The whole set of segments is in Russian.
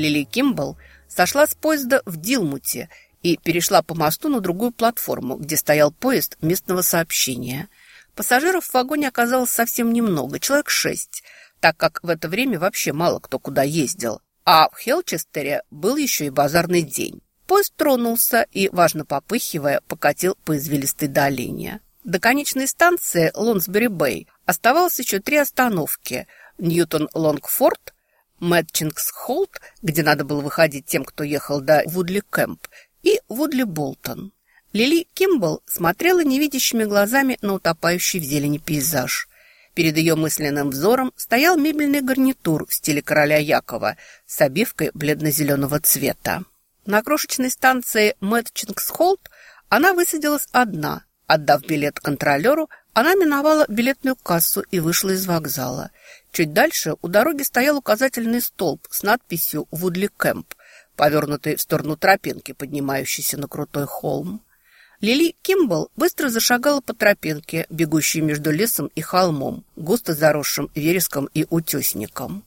Лили Кимбл сошла с поезда в Дилмуте и перешла по мосту на другую платформу, где стоял поезд местного сообщения. Пассажиров в вагоне оказалось совсем немного, человек шесть, так как в это время вообще мало кто куда ездил. А в Хелчестере был еще и базарный день. Поезд тронулся и, важно попыхивая, покатил по извилистой долине. До конечной станции Лонсбери-Бэй оставалось еще три остановки – Ньютон-Лонгфорд, Мэтчингс-Холт, где надо было выходить тем, кто ехал до Вудли-Кэмп, и Вудли-Болтон. Лили Кимбл смотрела невидящими глазами на утопающий в зелени пейзаж. Перед ее мысленным взором стоял мебельный гарнитур в стиле короля Якова с обивкой бледно-зеленого цвета. На крошечной станции Мэтчингс-Холт она высадилась одна. Отдав билет контролеру, она миновала билетную кассу и вышла из вокзала. Чуть дальше у дороги стоял указательный столб с надписью «Вудли Кэмп», повернутый в сторону тропинки, поднимающейся на крутой холм. Лили Кимбл быстро зашагала по тропинке, бегущей между лесом и холмом, густо заросшим вереском и утесником.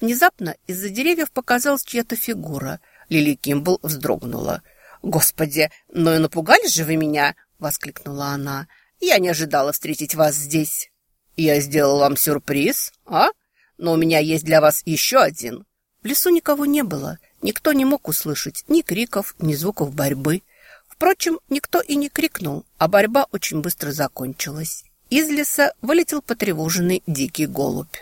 Внезапно из-за деревьев показалась чья-то фигура. Лили Кимбл вздрогнула. «Господи, ну и напугали же вы меня!» — воскликнула она. «Я не ожидала встретить вас здесь». «Я сделал вам сюрприз, а? Но у меня есть для вас еще один». В лесу никого не было. Никто не мог услышать ни криков, ни звуков борьбы. Впрочем, никто и не крикнул, а борьба очень быстро закончилась. Из леса вылетел потревоженный дикий голубь.